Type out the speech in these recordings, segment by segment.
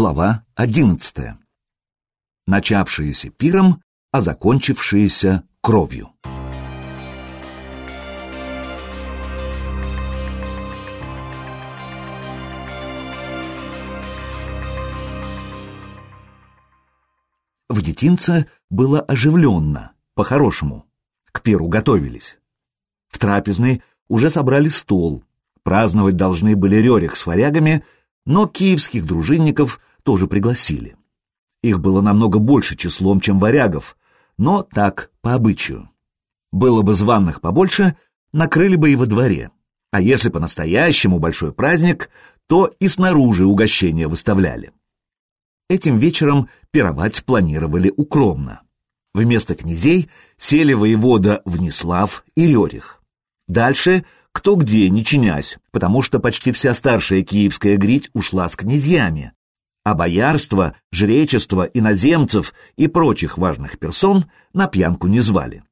Глава одиннадцатая. Начавшиеся пиром, а закончившиеся кровью. В детинце было оживленно, по-хорошему. К пиру готовились. В трапезной уже собрали стол. Праздновать должны были Рерих с варягами, но киевских дружинников тоже пригласили. Их было намного больше числом, чем варягов, но так, по обычаю. Было бы званных побольше, накрыли бы и во дворе. А если по-настоящему большой праздник, то и снаружи угощения выставляли. Этим вечером пировать планировали укромно. Вместо князей сели воевода Внеслав и Рерих. Дальше кто где, не чинясь, потому что почти вся старшая киевская грить ушла с князьями, а боярство, жречество, иноземцев и прочих важных персон на пьянку не звали.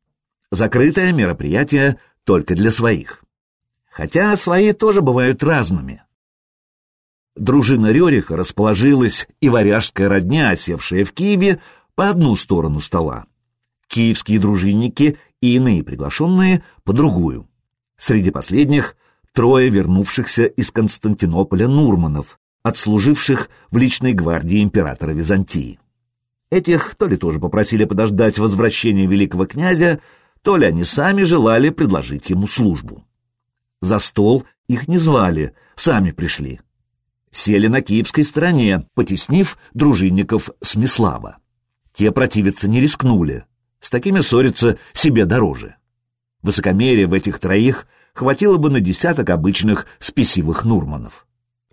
Закрытое мероприятие только для своих. Хотя свои тоже бывают разными. Дружина Рериха расположилась и варяжская родня, осевшая в Киеве, по одну сторону стола. Киевские дружинники и иные приглашенные по другую. Среди последних трое вернувшихся из Константинополя Нурманов, отслуживших в личной гвардии императора Византии. Этих то ли тоже попросили подождать возвращения великого князя, то ли они сами желали предложить ему службу. За стол их не звали, сами пришли. Сели на киевской стороне, потеснив дружинников Смислава. Те противиться не рискнули. С такими ссориться себе дороже. Высокомерие в этих троих хватило бы на десяток обычных спесивых Нурманов.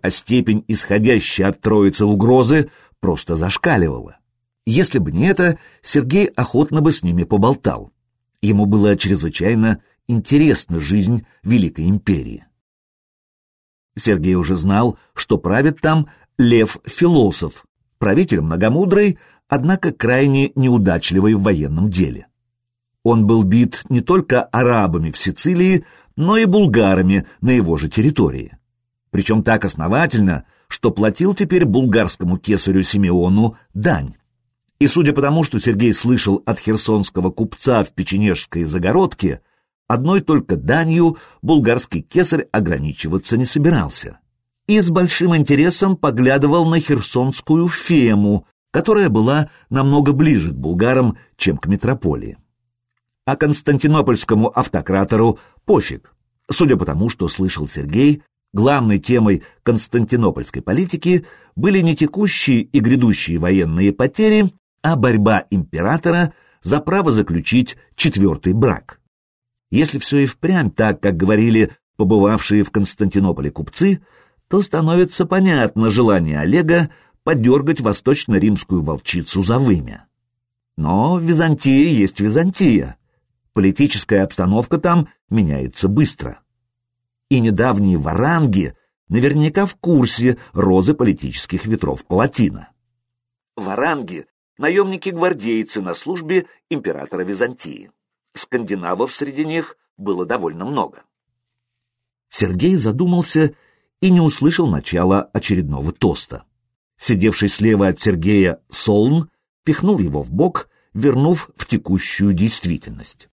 А степень исходящей от троицы угрозы просто зашкаливала. Если бы не это, Сергей охотно бы с ними поболтал. Ему было чрезвычайно интересна жизнь Великой Империи. Сергей уже знал, что правит там Лев-философ, правитель многомудрый, однако крайне неудачливый в военном деле. Он был бит не только арабами в Сицилии, но и булгарами на его же территории. Причем так основательно, что платил теперь булгарскому кесарю Симеону дань. И судя по тому, что Сергей слышал от херсонского купца в печенежской загородке, одной только данью булгарский кесарь ограничиваться не собирался. И с большим интересом поглядывал на херсонскую фему, которая была намного ближе к булгарам, чем к метрополии а константинопольскому автократору пофиг. Судя по тому, что слышал Сергей, главной темой константинопольской политики были не текущие и грядущие военные потери, а борьба императора за право заключить четвертый брак. Если все и впрямь так, как говорили побывавшие в Константинополе купцы, то становится понятно желание Олега подергать восточно-римскую волчицу за вымя. Но Византия есть Византия. Политическая обстановка там меняется быстро. И недавние варанги наверняка в курсе розы политических ветров Палатина. Варанги — наемники-гвардейцы на службе императора Византии. Скандинавов среди них было довольно много. Сергей задумался и не услышал начала очередного тоста. Сидевший слева от Сергея Солн пихнул его в бок, вернув в текущую действительность.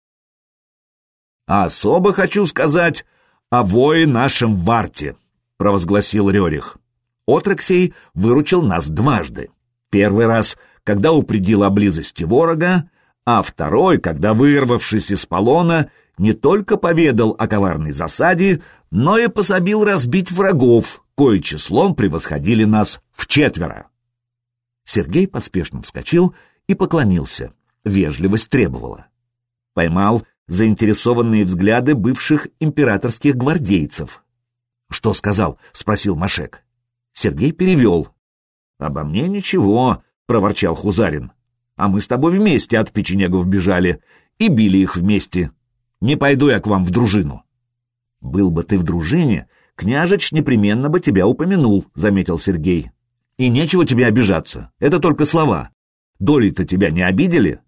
Особо хочу сказать о вое нашем варте, провозгласил Рерих. Отрексей выручил нас дважды. Первый раз, когда упредил о близости ворога, а второй, когда, вырвавшись из полона, не только поведал о коварной засаде, но и пособил разбить врагов, кое числом превосходили нас в четверо. Сергей поспешно вскочил и поклонился. Вежливость требовала. Поймал заинтересованные взгляды бывших императорских гвардейцев. «Что сказал?» — спросил Машек. Сергей перевел. «Обо мне ничего», — проворчал Хузарин. «А мы с тобой вместе от печенегов бежали и били их вместе. Не пойду я к вам в дружину». «Был бы ты в дружине, княжич непременно бы тебя упомянул», — заметил Сергей. «И нечего тебе обижаться, это только слова. Доли-то тебя не обидели?»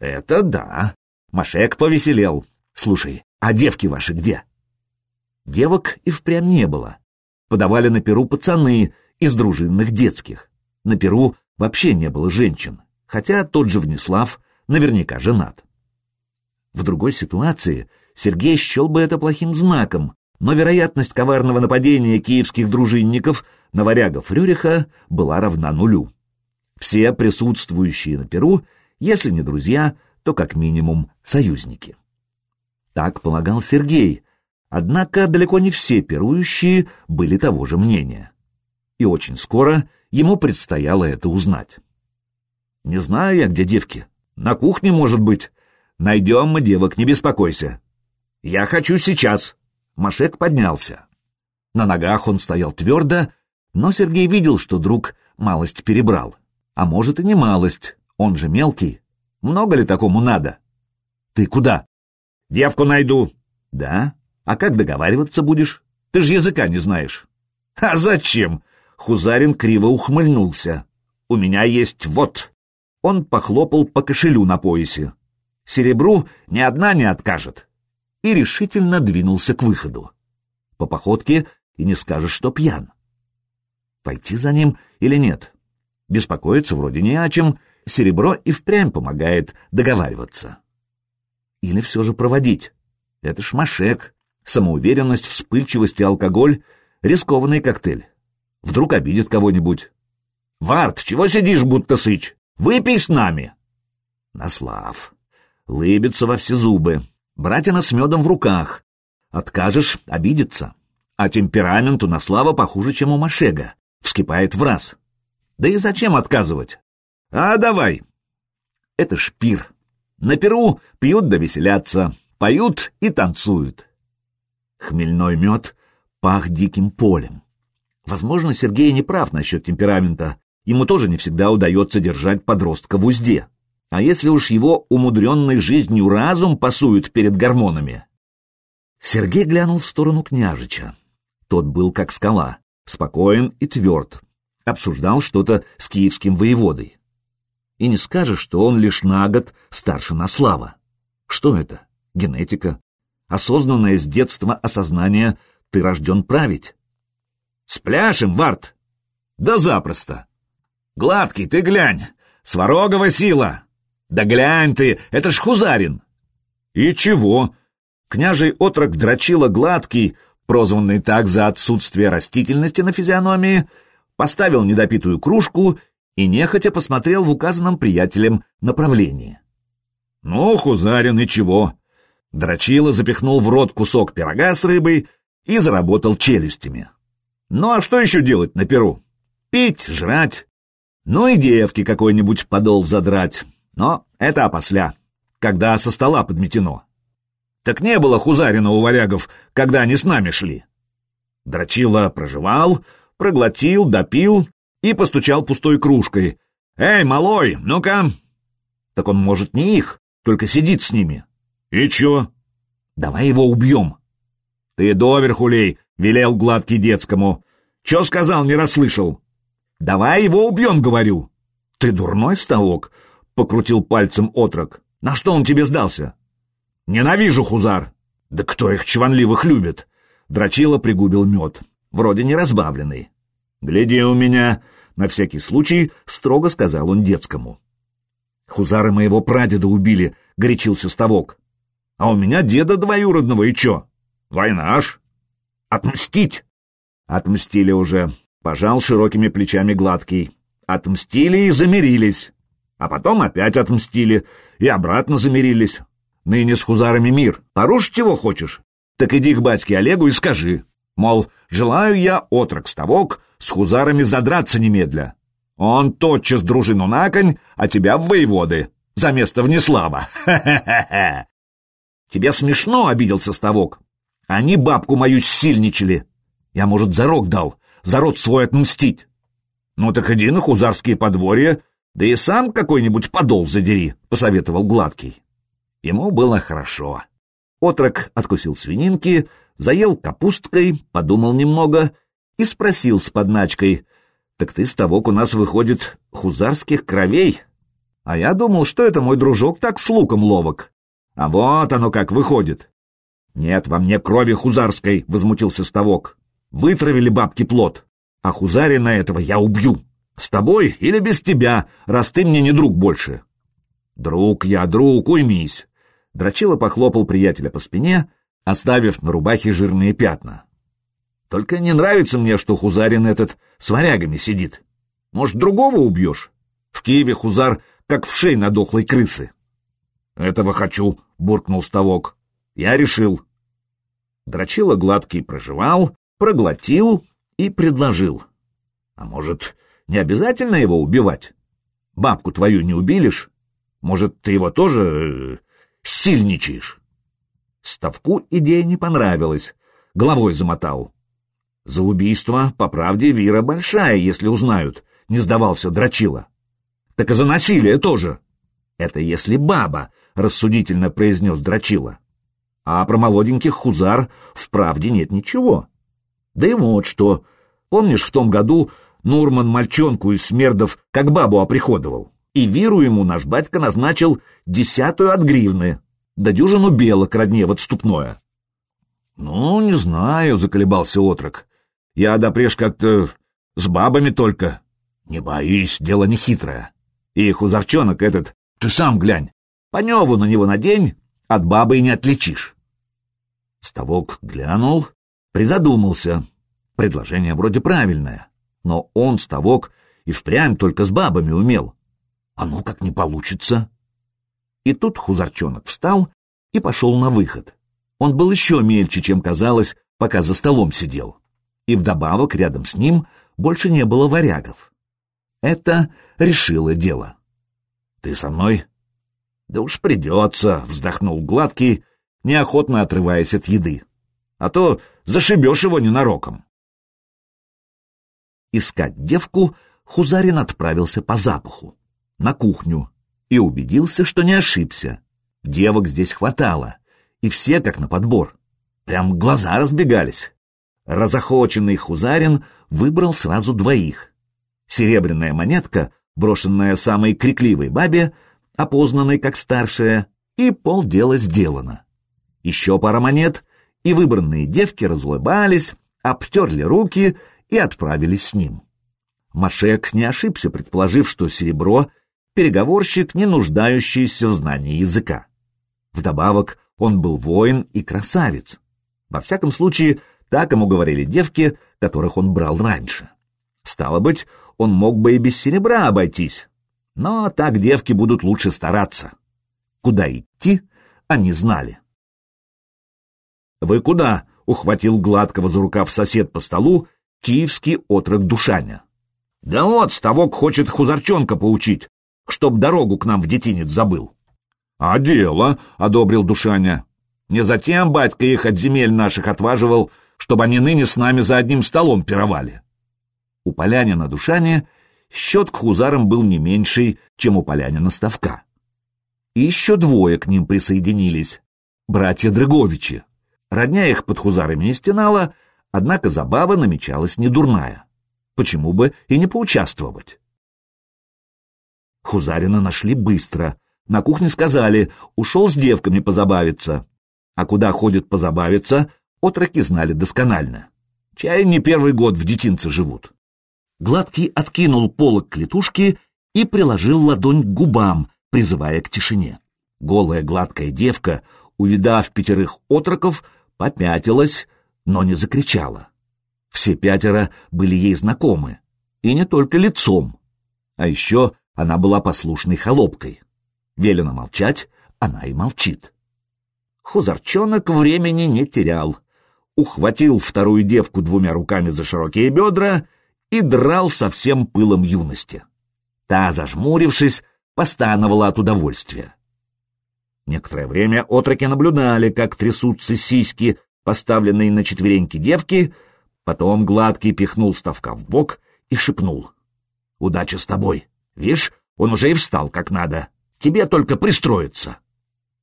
«Это да», Машек повеселел. Слушай, а девки ваши где? Девок и впрямь не было. Подавали на перу пацаны из дружинных детских. На Перу вообще не было женщин, хотя тот же Внеслав наверняка женат. В другой ситуации Сергей счел бы это плохим знаком, но вероятность коварного нападения киевских дружинников на варягов Рюриха была равна нулю. Все присутствующие на Перу, если не друзья, то как минимум союзники. Так полагал Сергей, однако далеко не все пирующие были того же мнения. И очень скоро ему предстояло это узнать. «Не знаю я, где девки. На кухне, может быть. Найдем мы девок, не беспокойся. Я хочу сейчас». Машек поднялся. На ногах он стоял твердо, но Сергей видел, что друг малость перебрал. А может и не малость, он же мелкий. Много ли такому надо? Ты куда? Девку найду. Да? А как договариваться будешь? Ты же языка не знаешь. А зачем? Хузарин криво ухмыльнулся. У меня есть вот. Он похлопал по кошелю на поясе. Серебру ни одна не откажет. И решительно двинулся к выходу. По походке и не скажешь, что пьян. Пойти за ним или нет? Беспокоиться вроде не о чем, серебро и впрямь помогает договариваться. Или все же проводить? Это ж машек, самоуверенность, вспыльчивость и алкоголь — рискованный коктейль. Вдруг обидит кого-нибудь. «Варт, чего сидишь, будто сыч? Выпей с нами!» Наслав. Лыбится во все зубы. Братина с медом в руках. Откажешь — обидится. А темперамент у Наслава похуже, чем у Машега. Вскипает в раз. Да и зачем отказывать? А давай. Это ж пир. На Перу пьют да веселятся, поют и танцуют. Хмельной мед пах диким полем. Возможно, Сергей не прав насчет темперамента. Ему тоже не всегда удается держать подростка в узде. А если уж его умудренный жизнью разум пасует перед гормонами? Сергей глянул в сторону княжича. Тот был как скала, спокоен и тверд, обсуждал что-то с киевским воеводой. И не скажешь, что он лишь на год старше Наслава. Что это? Генетика? Осознанное с детства осознание «ты рожден править». «Спляшем, Варт?» «Да запросто!» «Гладкий, ты глянь! Сварогова сила!» «Да глянь ты, это ж Хузарин!» «И чего?» Княжий отрок дрочила гладкий, прозванный так за отсутствие растительности на физиономии, поставил недопитую кружку и нехотя посмотрел в указанном приятелем направлении. «Ну, Хузарин, и чего?» Дрочила запихнул в рот кусок пирога с рыбой и заработал челюстями. «Ну а что еще делать на перу? Пить, жрать. Ну и девки какой-нибудь подол задрать. Но это опосля, когда со стола подметено. Так не было Хузарина у варягов, когда они с нами шли». Дрочила проживал, проглотил, допил и постучал пустой кружкой. «Эй, малой, ну-ка!» Так он, может, не их, только сидит с ними. «И чё?» «Давай его убьем!» «Ты доверху лей!» — велел гладкий детскому. «Чё сказал, не расслышал?» «Давай его убьем, говорю!» «Ты дурной ставок?» — покрутил пальцем отрок. «На что он тебе сдался?» «Ненавижу хузар!» «Да кто их чванливых любит?» Драчила пригубил мед вроде не разбавленный. «Гляди у меня!» — на всякий случай строго сказал он детскому. «Хузары моего прадеда убили», — горячился Ставок. «А у меня деда двоюродного, и чё? Война аж! Отмстить!» «Отмстили уже», — пожал широкими плечами гладкий. «Отмстили и замирились. А потом опять отмстили и обратно замирились. Ныне с хузарами мир. Порушить его хочешь? Так иди к батьке Олегу и скажи. Мол, желаю я, отрок ставок, с хузарами задраться немедля. Он тотчас дружину на конь, а тебя в воеводы. За место Внеслава. Ха-ха-ха! Тебе смешно, обиделся ставок. Они бабку мою сильничали. Я, может, зарок дал, за род свой отмстить. Ну так иди на хузарские подворья, да и сам какой-нибудь подол задери, посоветовал Гладкий. Ему было хорошо. Отрок откусил свининки, заел капусткой, подумал немного и спросил с подначкой, «Так ты, Ставок, у нас выходит хузарских кровей?» А я думал, что это мой дружок так с луком ловок. А вот оно как выходит. «Нет во мне крови хузарской», — возмутился Ставок. «Вытравили бабки плод, а хузарина этого я убью. С тобой или без тебя, раз ты мне не друг больше. Друг я, друг, уймись. Драчила похлопал приятеля по спине, оставив на рубахе жирные пятна. Только не нравится мне, что Хузарин этот с варягами сидит. Может, другого убьешь? В Киеве Хузар как в шей на дохлой крысы. Этого хочу, буркнул Ставок. Я решил. Драчила гладкий проживал, проглотил и предложил. А может, не обязательно его убивать? Бабку твою не убилишь? Может, ты его тоже э, сильничаешь? Ставку идея не понравилась, головой замотал. За убийство, по правде, вира большая, если узнают, не сдавался Драчила. Так и за насилие тоже. Это если баба, рассудительно произнес Драчила. А про молоденьких хузар в правде нет ничего. Да и вот что. Помнишь, в том году Нурман мальчонку из смердов как бабу оприходовал? И виру ему наш батька назначил десятую от гривны, да дюжину белок родне в отступное. — Ну, не знаю, — заколебался отрок. — Я допреж как-то с бабами только. — Не боись, дело не хитрое. И хузарчонок этот, ты сам глянь, поневу на него надень, от бабы и не отличишь. Ставок глянул, призадумался. Предложение вроде правильное, но он, Ставок, и впрямь только с бабами умел. А ну как не получится? И тут хузарчонок встал и пошел на выход. Он был еще мельче, чем казалось, пока за столом сидел. И вдобавок рядом с ним больше не было варягов. Это решило дело. «Ты со мной?» «Да уж придется», — вздохнул Гладкий, неохотно отрываясь от еды. «А то зашибешь его ненароком». Искать девку Хузарин отправился по запаху, на кухню, и убедился, что не ошибся. Девок здесь хватало, и все как на подбор. Прям глаза разбегались. Разохоченный Хузарин выбрал сразу двоих. Серебряная монетка, брошенная самой крикливой бабе, опознанной как старшая, и полдела сделано. Еще пара монет, и выбранные девки разулыбались, обтерли руки и отправились с ним. Машек не ошибся, предположив, что серебро — переговорщик, не нуждающийся в знании языка. Вдобавок, он был воин и красавец. Во всяком случае, так ему говорили девки, которых он брал раньше. Стало быть, он мог бы и без серебра обойтись. Но так девки будут лучше стараться. Куда идти, они знали. «Вы куда?» — ухватил гладкого за рукав сосед по столу киевский отрок Душаня. «Да вот, Ставок хочет хузарчонка поучить, чтоб дорогу к нам в детинец забыл». «А дело», — одобрил Душаня. «Не затем батька их от земель наших отваживал, чтобы они ныне с нами за одним столом пировали. У полянина Душане счет к хузарам был не меньший, чем у полянина Ставка. И еще двое к ним присоединились — братья Дрыговичи. Родня их под хузарами не стенала, однако забава намечалась недурная. Почему бы и не поучаствовать? Хузарина нашли быстро. На кухне сказали, ушел с девками позабавиться. А куда ходят позабавиться, отроки знали досконально. Чай не первый год в детинце живут. Гладкий откинул полок клетушки и приложил ладонь к губам, призывая к тишине. Голая гладкая девка, увидав пятерых отроков, попятилась, но не закричала. Все пятеро были ей знакомы, и не только лицом. А еще она была послушной холопкой. Велено молчать, она и молчит. Хузарчонок времени не терял. Ухватил вторую девку двумя руками за широкие бедра и драл со всем пылом юности. Та, зажмурившись, постановала от удовольствия. Некоторое время отроки наблюдали, как трясутся сиськи, поставленные на четвереньки девки, потом гладкий пихнул ставка в бок и шепнул. «Удача с тобой! Видишь, он уже и встал как надо. Тебе только пристроиться!»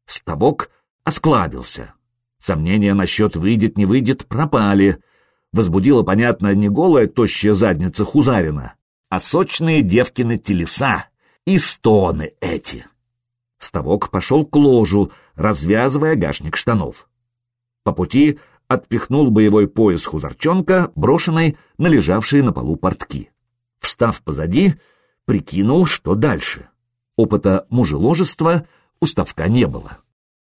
Ставок осклабился. Сомнения насчет выйдет, не выйдет пропали — возбудила, понятно, не голая тощая задница Хузарина, а сочные девкины телеса и стоны эти. Ставок пошел к ложу, развязывая гашник штанов. По пути отпихнул боевой пояс хузарчонка, брошенный на лежавшие на полу портки. Встав позади, прикинул, что дальше. Опыта мужеложества у Ставка не было.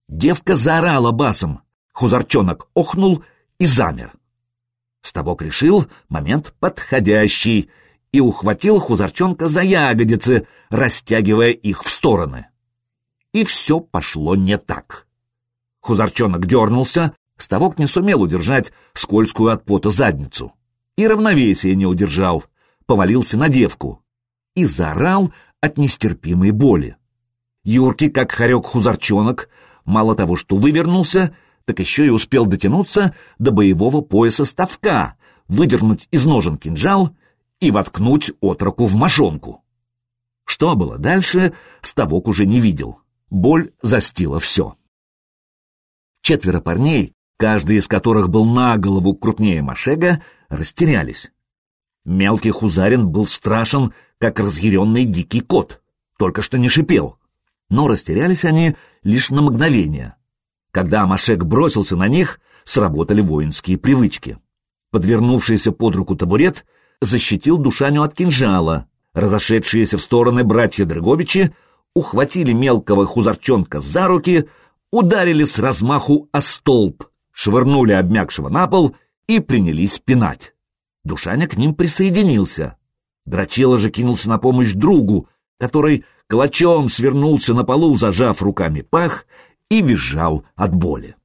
Девка заорала басом, хузарчонок охнул и замер. Ставок решил, момент подходящий, и ухватил хузарчонка за ягодицы, растягивая их в стороны. И все пошло не так. Хузарчонок дернулся, Ставок не сумел удержать скользкую от пота задницу. И равновесие не удержал, повалился на девку. И заорал от нестерпимой боли. Юрки, как хорек-хузарчонок, мало того, что вывернулся, так еще и успел дотянуться до боевого пояса ставка, выдернуть из ножен кинжал и воткнуть отроку в мошонку. Что было дальше, ставок уже не видел. Боль застила все. Четверо парней, каждый из которых был на голову крупнее Машега, растерялись. Мелкий Хузарин был страшен, как разъяренный дикий кот, только что не шипел. Но растерялись они лишь на мгновение. Когда Машек бросился на них, сработали воинские привычки. Подвернувшийся под руку табурет защитил Душаню от кинжала. Разошедшиеся в стороны братья Дрыговичи ухватили мелкого хузарчонка за руки, ударили с размаху о столб, швырнули обмякшего на пол и принялись пинать. Душаня к ним присоединился. Драчила же кинулся на помощь другу, который клочом свернулся на полу, зажав руками пах, и визжал от боли.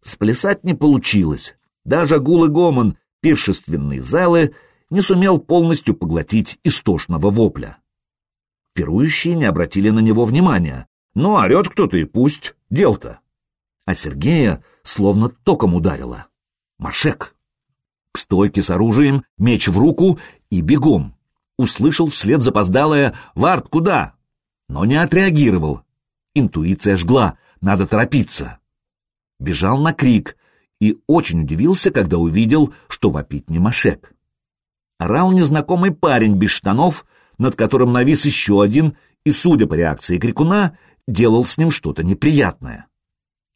Сплясать не получилось. Даже гул и гомон пиршественной залы не сумел полностью поглотить истошного вопля. Пирующие не обратили на него внимания. Ну, орет кто-то и пусть, дел-то. А Сергея словно током ударило. Машек. К стойке с оружием, меч в руку и бегом. Услышал вслед запоздалое «Вард, куда?» Но не отреагировал. Интуиция жгла, надо торопиться. Бежал на крик и очень удивился, когда увидел, что вопит не Машек. Орал незнакомый парень без штанов, над которым навис еще один, и, судя по реакции крикуна, делал с ним что-то неприятное.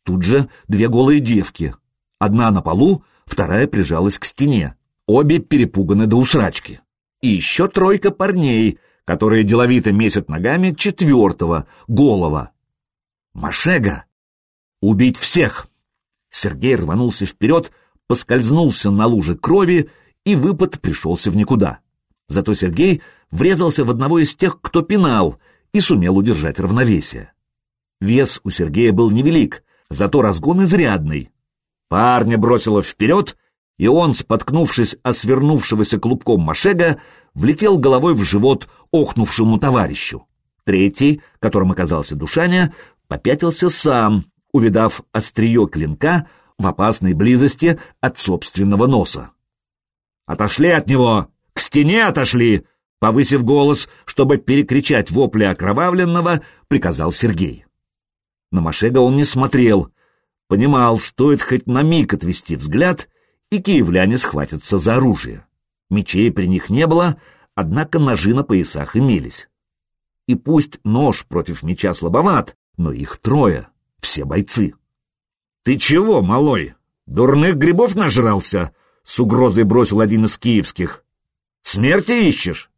Тут же две голые девки. Одна на полу, вторая прижалась к стене. Обе перепуганы до усрачки. И еще тройка парней, которые деловито месят ногами четвертого, голова. Машега! Убить всех! Сергей рванулся вперед, поскользнулся на луже крови, и выпад пришелся в никуда. Зато Сергей врезался в одного из тех, кто пинал, и сумел удержать равновесие. Вес у Сергея был невелик, зато разгон изрядный. Парня бросило вперед, и он, споткнувшись о свернувшегося клубком Машега, влетел головой в живот охнувшему товарищу. Третий, которым оказался Душаня, попятился сам, увидав острие клинка в опасной близости от собственного носа. «Отошли от него! К стене отошли!» Повысив голос, чтобы перекричать вопли окровавленного, приказал Сергей. На Машега он не смотрел, понимал, стоит хоть на миг отвести взгляд, и киевляне схватятся за оружие. Мечей при них не было, однако ножи на поясах имелись. И пусть нож против меча слабоват, но их трое, все бойцы. «Ты чего, малой? Дурных грибов нажрался?» — с угрозой бросил один из киевских. «Смерти ищешь?»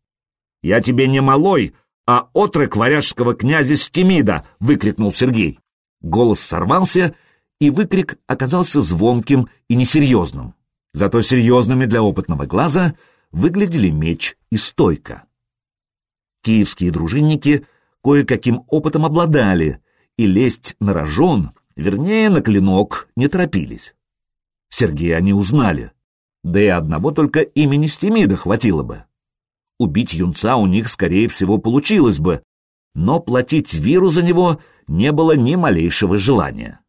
«Я тебе не малой, а отрок варяжского князя Стемида!» — выкрикнул Сергей. Голос сорвался, и выкрик оказался звонким и несерьезным. Зато серьезными для опытного глаза выглядели меч и стойка. Киевские дружинники кое-каким опытом обладали, и лезть на рожон, вернее, на клинок, не торопились. Сергея они узнали, да и одного только имени Стемида хватило бы. Убить юнца у них, скорее всего, получилось бы, но платить виру за него не было ни малейшего желания.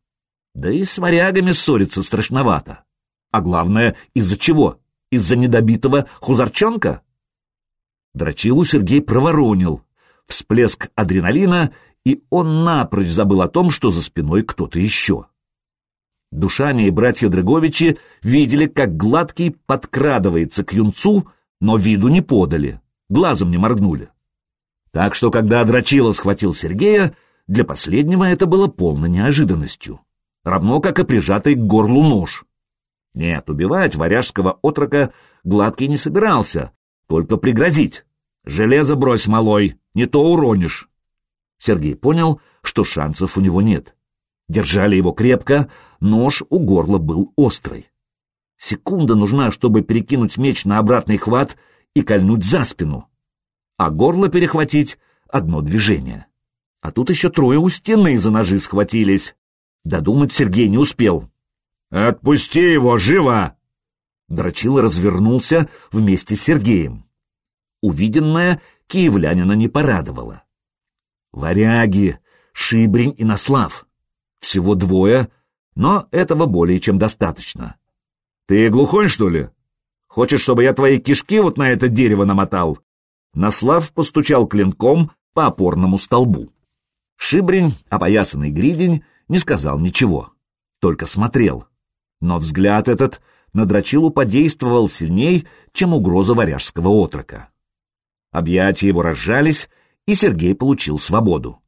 Да и с варягами ссориться страшновато. А главное, из-за чего? Из-за недобитого хузарчонка? Дрочилу Сергей проворонил. Всплеск адреналина, и он напрочь забыл о том, что за спиной кто-то еще. Душане и братья Дрыговичи видели, как гладкий подкрадывается к юнцу, но виду не подали, глазом не моргнули. Так что, когда Драчила схватил Сергея, для последнего это было полной неожиданностью, равно как и прижатый к горлу нож. Нет, убивать варяжского отрока Гладкий не собирался, только пригрозить. Железо брось, малой, не то уронишь. Сергей понял, что шансов у него нет. Держали его крепко, нож у горла был острый. Секунда нужна, чтобы перекинуть меч на обратный хват и кольнуть за спину. А горло перехватить — одно движение. А тут еще трое у стены за ножи схватились. Додумать Сергей не успел. «Отпусти его, живо!» Дрочил развернулся вместе с Сергеем. Увиденное киевлянина не порадовало. Варяги, Шибрень и Наслав. Всего двое, но этого более чем достаточно. Ты глухой, что ли? Хочешь, чтобы я твои кишки вот на это дерево намотал? Наслав постучал клинком по опорному столбу. Шибрень, опоясанный гридень, не сказал ничего, только смотрел. Но взгляд этот на Драчилу подействовал сильней, чем угроза варяжского отрока. Объятия его разжались, и Сергей получил свободу.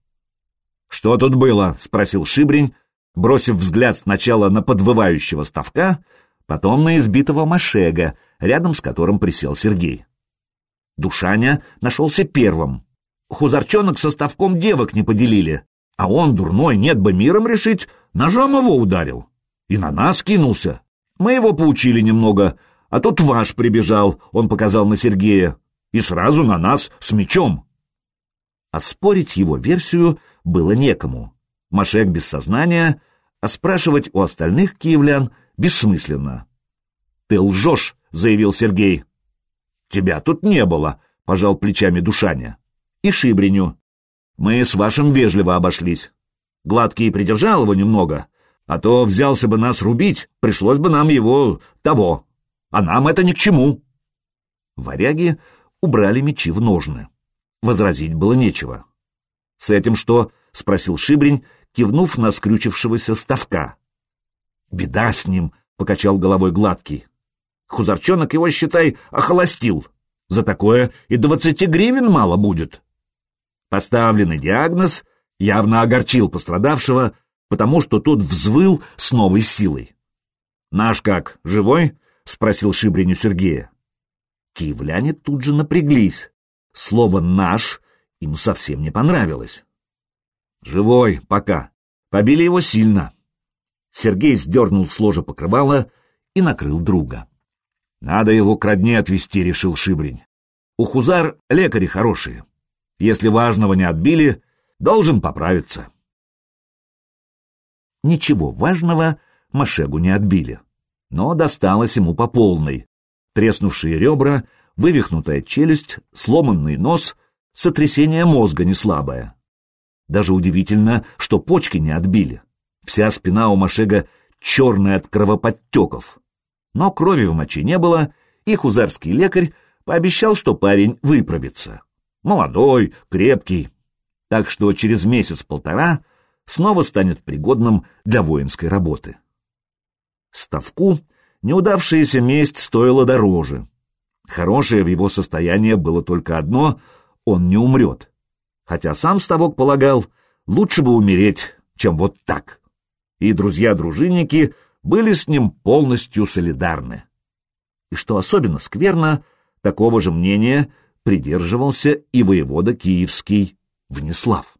«Что тут было?» — спросил Шибрень, бросив взгляд сначала на подвывающего ставка, потом на избитого Машега, рядом с которым присел Сергей. Душаня нашелся первым. Хузарчонок со ставком девок не поделили, а он, дурной, нет бы миром решить, ножом его ударил. И на нас кинулся. Мы его поучили немного, а тут ваш прибежал, он показал на Сергея, и сразу на нас с мечом. Оспорить его версию было некому. Машек без сознания, а спрашивать у остальных киевлян бессмысленно. «Ты лжешь», — заявил Сергей. «Тебя тут не было», — пожал плечами Душаня. «И Шибреню. Мы с вашим вежливо обошлись. Гладкий придержал его немного, а то взялся бы нас рубить, пришлось бы нам его того. А нам это ни к чему». Варяги убрали мечи в ножны. Возразить было нечего. «С этим что?» — спросил Шибрень, кивнув на скрючившегося ставка. «Беда с ним», — покачал головой гладкий. «Хузарчонок его, считай, охолостил. За такое и двадцати гривен мало будет». Поставленный диагноз явно огорчил пострадавшего, потому что тот взвыл с новой силой. «Наш как, живой?» — спросил Шибрень у Сергея. Киевляне тут же напряглись. Слово «наш» им совсем не понравилось. «Живой, пока. Побили его сильно». Сергей сдернул с ложа покрывало и накрыл друга. «Надо его к родне отвезти», — решил Шибрень. «У Хузар лекари хорошие. Если важного не отбили, должен поправиться». Ничего важного Машегу не отбили, но досталось ему по полной. Треснувшие ребра, вывихнутая челюсть, сломанный нос, сотрясение мозга не слабое. Даже удивительно, что почки не отбили. Вся спина у Машега черная от кровоподтеков. Но крови в моче не было, и хузарский лекарь пообещал, что парень выправится. Молодой, крепкий. Так что через месяц-полтора снова станет пригодным для воинской работы. Ставку неудавшаяся месть стоила дороже. Хорошее в его состоянии было только одно — он не умрет. Хотя сам Ставок полагал, лучше бы умереть, чем вот так. И друзья-дружинники были с ним полностью солидарны. И что особенно скверно, такого же мнения придерживался и воевода киевский Внеслав.